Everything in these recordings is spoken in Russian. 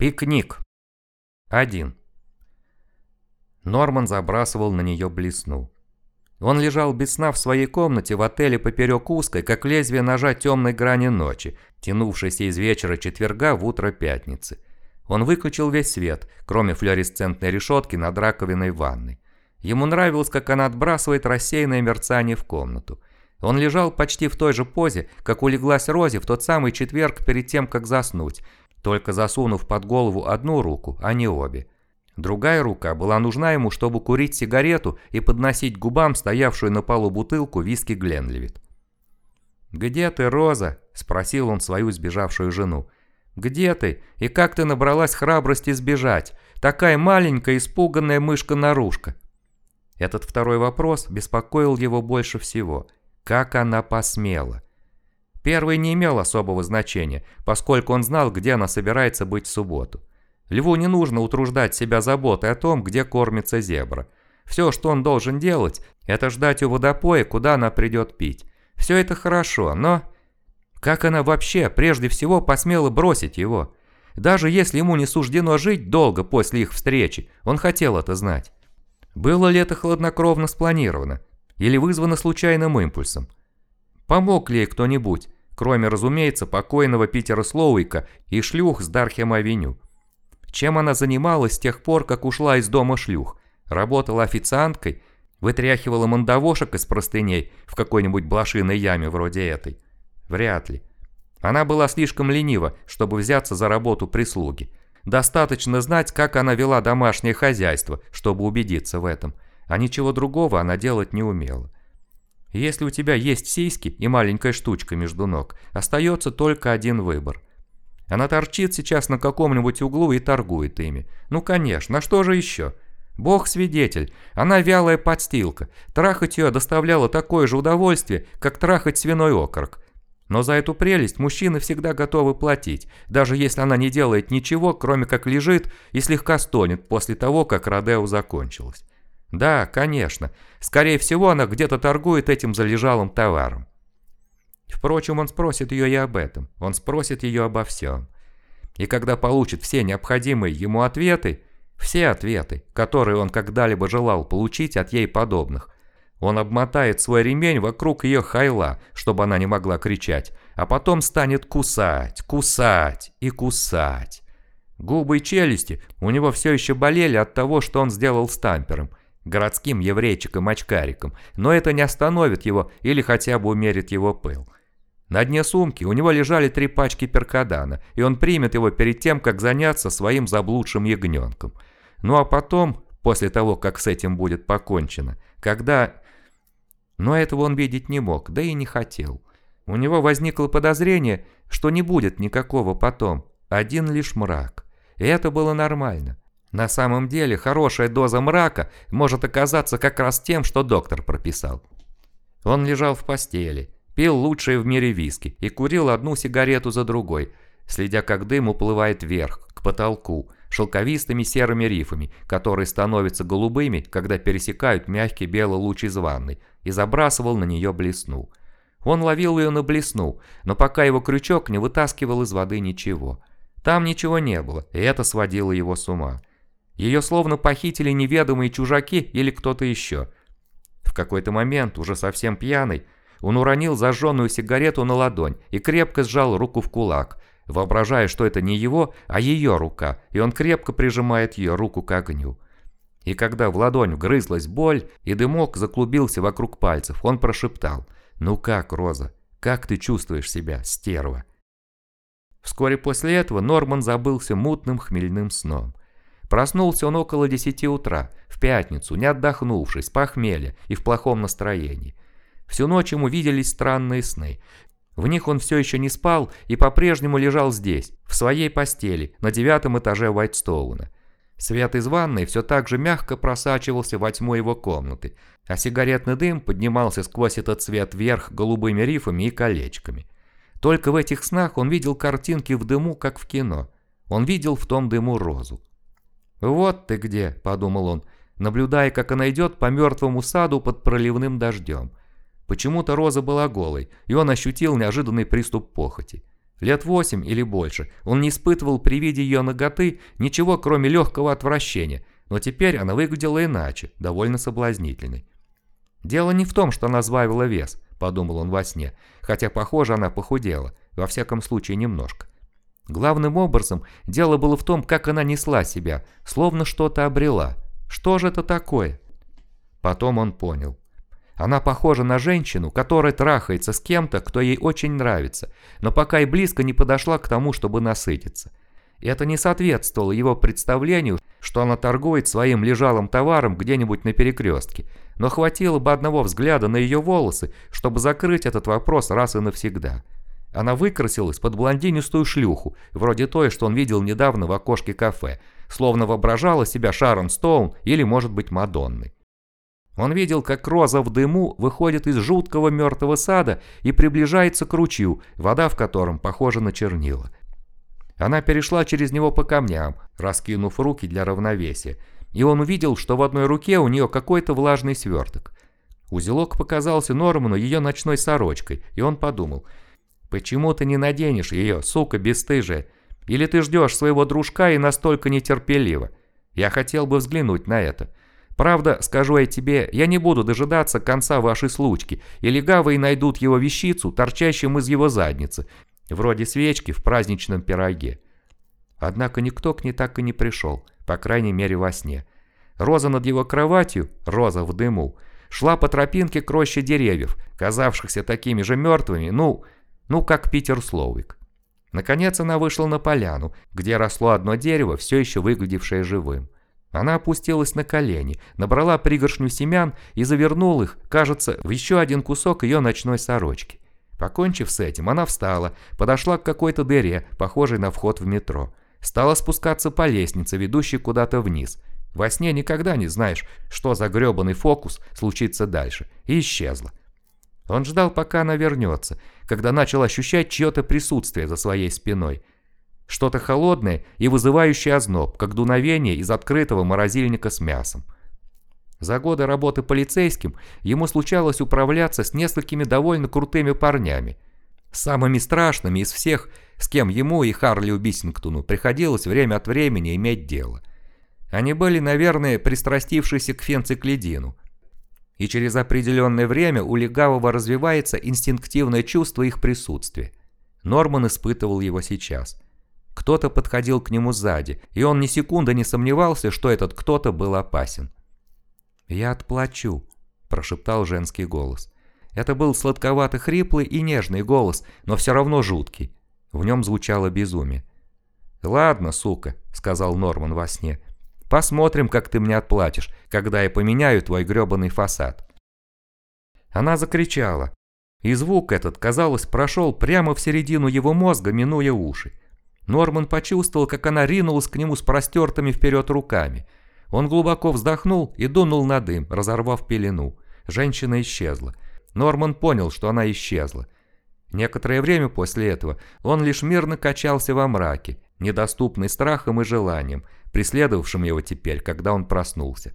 Пикник. 1. Норман забрасывал на нее блесну. Он лежал без сна в своей комнате в отеле поперек узкой, как лезвие ножа темной грани ночи, тянувшейся из вечера четверга в утро пятницы. Он выключил весь свет, кроме флуоресцентной решетки над раковиной ванной. Ему нравилось, как она отбрасывает рассеянное мерцание в комнату. Он лежал почти в той же позе, как улеглась Рози в тот самый четверг перед тем, как заснуть, только засунув под голову одну руку, а не обе. Другая рука была нужна ему, чтобы курить сигарету и подносить губам стоявшую на полу бутылку виски Гленливит. «Где ты, Роза?» – спросил он свою сбежавшую жену. «Где ты? И как ты набралась храбрости сбежать? Такая маленькая испуганная мышка-нарушка». Этот второй вопрос беспокоил его больше всего. Как она посмела? Первый не имел особого значения, поскольку он знал, где она собирается быть в субботу. Льву не нужно утруждать себя заботой о том, где кормится зебра. Все, что он должен делать, это ждать у водопоя, куда она придет пить. Все это хорошо, но... Как она вообще прежде всего посмела бросить его? Даже если ему не суждено жить долго после их встречи, он хотел это знать. Было ли это хладнокровно спланировано? Или вызвано случайным импульсом? Помог ли ей кто-нибудь, кроме, разумеется, покойного Питера Слоуика и шлюх с Дархем-авеню? Чем она занималась с тех пор, как ушла из дома шлюх? Работала официанткой? Вытряхивала мандавошек из простыней в какой-нибудь блошиной яме вроде этой? Вряд ли. Она была слишком ленива, чтобы взяться за работу прислуги. Достаточно знать, как она вела домашнее хозяйство, чтобы убедиться в этом. А ничего другого она делать не умела. Если у тебя есть сиськи и маленькая штучка между ног, остается только один выбор. Она торчит сейчас на каком-нибудь углу и торгует ими. Ну конечно, а что же еще? Бог свидетель, она вялая подстилка. Трахать ее доставляло такое же удовольствие, как трахать свиной окорок. Но за эту прелесть мужчины всегда готовы платить, даже если она не делает ничего, кроме как лежит и слегка стонет после того, как Родео закончилось. Да, конечно. Скорее всего, она где-то торгует этим залежалым товаром. Впрочем, он спросит ее и об этом. Он спросит ее обо всем. И когда получит все необходимые ему ответы, все ответы, которые он когда-либо желал получить от ей подобных, он обмотает свой ремень вокруг ее хайла, чтобы она не могла кричать, а потом станет кусать, кусать и кусать. Губы и челюсти у него все еще болели от того, что он сделал с тампером, городским еврейчиком-очкариком, но это не остановит его или хотя бы умерит его пыл. На дне сумки у него лежали три пачки перкадана, и он примет его перед тем, как заняться своим заблудшим ягненком. Ну а потом, после того, как с этим будет покончено, когда... Но этого он видеть не мог, да и не хотел. У него возникло подозрение, что не будет никакого потом, один лишь мрак. И это было нормально. На самом деле, хорошая доза мрака может оказаться как раз тем, что доктор прописал. Он лежал в постели, пил лучшие в мире виски и курил одну сигарету за другой, следя как дым уплывает вверх, к потолку, шелковистыми серыми рифами, которые становятся голубыми, когда пересекают мягкий белый луч из ванной, и забрасывал на нее блесну. Он ловил ее на блесну, но пока его крючок не вытаскивал из воды ничего. Там ничего не было, и это сводило его с ума. Ее словно похитили неведомые чужаки или кто-то еще. В какой-то момент, уже совсем пьяный, он уронил зажженную сигарету на ладонь и крепко сжал руку в кулак, воображая, что это не его, а ее рука, и он крепко прижимает ее руку к огню. И когда в ладонь вгрызлась боль, и дымок заклубился вокруг пальцев, он прошептал «Ну как, Роза, как ты чувствуешь себя, стерва?» Вскоре после этого Норман забылся мутным хмельным сном. Проснулся он около десяти утра, в пятницу, не отдохнувшись, с похмелья и в плохом настроении. Всю ночь ему виделись странные сны. В них он все еще не спал и по-прежнему лежал здесь, в своей постели, на девятом этаже Уайтстоуна. Свет из ванной все так же мягко просачивался во тьму его комнаты, а сигаретный дым поднимался сквозь этот свет вверх голубыми рифами и колечками. Только в этих снах он видел картинки в дыму, как в кино. Он видел в том дыму розу. «Вот ты где», — подумал он, наблюдая, как она идет по мертвому саду под проливным дождем. Почему-то Роза была голой, и он ощутил неожиданный приступ похоти. Лет восемь или больше он не испытывал при виде ее ноготы ничего, кроме легкого отвращения, но теперь она выглядела иначе, довольно соблазнительной. «Дело не в том, что она сбавила вес», – подумал он во сне, хотя, похоже, она похудела, во всяком случае немножко. Главным образом, дело было в том, как она несла себя, словно что-то обрела. Что же это такое? Потом он понял. Она похожа на женщину, которая трахается с кем-то, кто ей очень нравится, но пока и близко не подошла к тому, чтобы насытиться. И это не соответствовало его представлению, что она торгует своим лежалым товаром где-нибудь на перекрестке, но хватило бы одного взгляда на ее волосы, чтобы закрыть этот вопрос раз и навсегда. Она выкрасилась под блондинистую шлюху, вроде той, что он видел недавно в окошке кафе, словно воображала себя Шарон Стоун или, может быть, Мадонной. Он видел, как роза в дыму выходит из жуткого мертвого сада и приближается к ручью, вода в котором похожа на чернила. Она перешла через него по камням, раскинув руки для равновесия, и он увидел, что в одной руке у нее какой-то влажный сверток. Узелок показался Норману ее ночной сорочкой, и он подумал – Почему ты не наденешь ее, сука бесстыжая? Или ты ждешь своего дружка и настолько нетерпеливо? Я хотел бы взглянуть на это. Правда, скажу я тебе, я не буду дожидаться конца вашей случки, и легавые найдут его вещицу, торчащим из его задницы, вроде свечки в праздничном пироге. Однако никто к ней так и не пришел, по крайней мере во сне. Роза над его кроватью, роза в дыму, шла по тропинке к роще деревьев, казавшихся такими же мертвыми, ну, ну как Питер Слоуик. Наконец она вышла на поляну, где росло одно дерево, все еще выглядевшее живым. Она опустилась на колени, набрала пригоршню семян и завернула их, кажется, в еще один кусок ее ночной сорочки. Покончив с этим, она встала, подошла к какой-то дыре, похожей на вход в метро. Стала спускаться по лестнице, ведущей куда-то вниз. Во сне никогда не знаешь, что за гребаный фокус случится дальше. И исчезла. Он ждал, пока она вернется, когда начал ощущать чье-то присутствие за своей спиной. Что-то холодное и вызывающее озноб, как дуновение из открытого морозильника с мясом. За годы работы полицейским ему случалось управляться с несколькими довольно крутыми парнями. Самыми страшными из всех, с кем ему и Харли Бисингтону приходилось время от времени иметь дело. Они были, наверное, пристрастившиеся к фенциклидину – и через определенное время у легавого развивается инстинктивное чувство их присутствия. Норман испытывал его сейчас. Кто-то подходил к нему сзади, и он ни секунды не сомневался, что этот кто-то был опасен. «Я отплачу», – прошептал женский голос. Это был сладковато-хриплый и нежный голос, но все равно жуткий. В нем звучало безумие. «Ладно, сука», – сказал Норман во сне, Посмотрим, как ты мне отплатишь, когда я поменяю твой грёбаный фасад». Она закричала. И звук этот, казалось, прошел прямо в середину его мозга, минуя уши. Норман почувствовал, как она ринулась к нему с простертыми вперед руками. Он глубоко вздохнул и дунул на дым, разорвав пелену. Женщина исчезла. Норман понял, что она исчезла. Некоторое время после этого он лишь мирно качался во мраке, недоступный страхом и желанием, преследовавшим его теперь, когда он проснулся.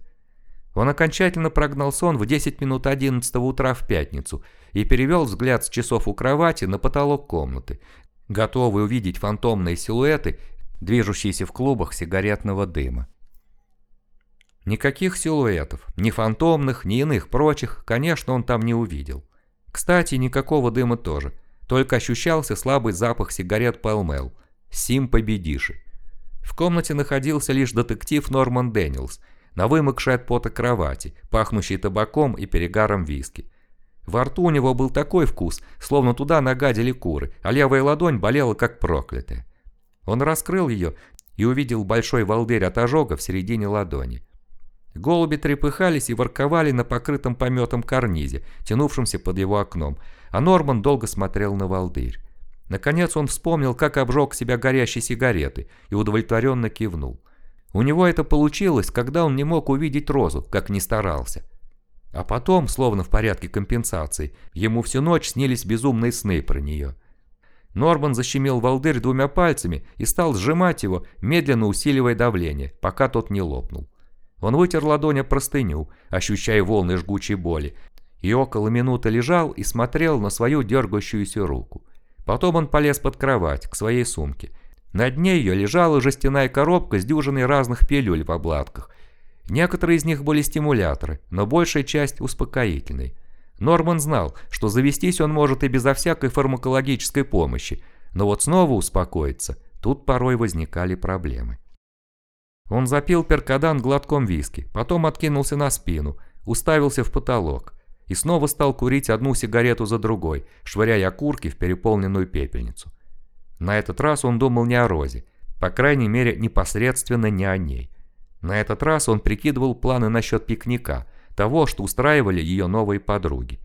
Он окончательно прогнал сон в 10 минут 11 утра в пятницу и перевел взгляд с часов у кровати на потолок комнаты, готовый увидеть фантомные силуэты, движущиеся в клубах сигаретного дыма. Никаких силуэтов, ни фантомных, ни иных прочих, конечно, он там не увидел. Кстати, никакого дыма тоже, только ощущался слабый запах сигарет Пэлмэл. Сим победиши. В комнате находился лишь детектив Норман Дэниелс, на вымокшей от пота кровати, пахнущей табаком и перегаром виски. Во рту у него был такой вкус, словно туда нагадили куры, а левая ладонь болела как проклятая. Он раскрыл ее и увидел большой волдырь от ожога в середине ладони. Голуби трепыхались и ворковали на покрытом пометом карнизе, тянувшемся под его окном, а Норман долго смотрел на волдырь. Наконец он вспомнил, как обжег себя горящей сигаретой и удовлетворенно кивнул. У него это получилось, когда он не мог увидеть розу, как ни старался. А потом, словно в порядке компенсации, ему всю ночь снились безумные сны про нее. Норман защемил волдырь двумя пальцами и стал сжимать его, медленно усиливая давление, пока тот не лопнул. Он вытер ладонь о простыню, ощущая волны жгучей боли, и около минуты лежал и смотрел на свою дергающуюся руку. Потом он полез под кровать, к своей сумке. На дне ее лежала жестяная коробка с дюжиной разных пилюль в обладках. Некоторые из них были стимуляторы, но большая часть успокоительной. Норман знал, что завестись он может и безо всякой фармакологической помощи, но вот снова успокоиться, тут порой возникали проблемы. Он запил перкадан глотком виски, потом откинулся на спину, уставился в потолок и снова стал курить одну сигарету за другой, швыряя окурки в переполненную пепельницу. На этот раз он думал не о Розе, по крайней мере непосредственно не о ней. На этот раз он прикидывал планы насчет пикника, того, что устраивали ее новые подруги.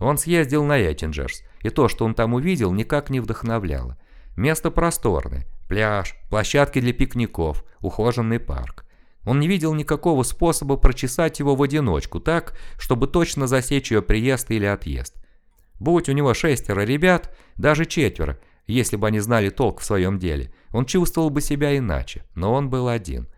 Он съездил на Эттинджерс, и то, что он там увидел, никак не вдохновляло. Место просторное, пляж, площадки для пикников, ухоженный парк. Он не видел никакого способа прочесать его в одиночку так, чтобы точно засечь ее приезд или отъезд. Будь у него шестеро ребят, даже четверо, если бы они знали толк в своем деле, он чувствовал бы себя иначе, но он был один.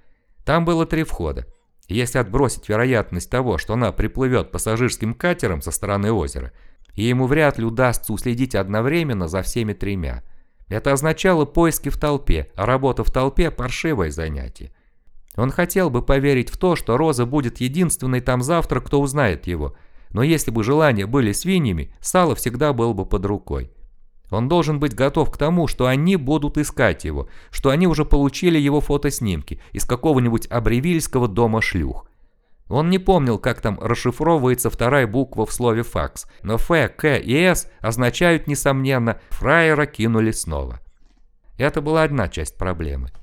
Там было три входа. Если отбросить вероятность того, что она приплывет пассажирским катером со стороны озера, и ему вряд ли удастся уследить одновременно за всеми тремя. Это означало поиски в толпе, а работа в толпе – паршивое занятие. Он хотел бы поверить в то, что Роза будет единственной там завтра, кто узнает его, но если бы желания были свиньями, сало всегда было бы под рукой. Он должен быть готов к тому, что они будут искать его, что они уже получили его фотоснимки из какого-нибудь абревильского дома шлюх. Он не помнил, как там расшифровывается вторая буква в слове «факс», но «Ф», «К» и «С» означают, несомненно, «фраера кинули снова». Это была одна часть проблемы.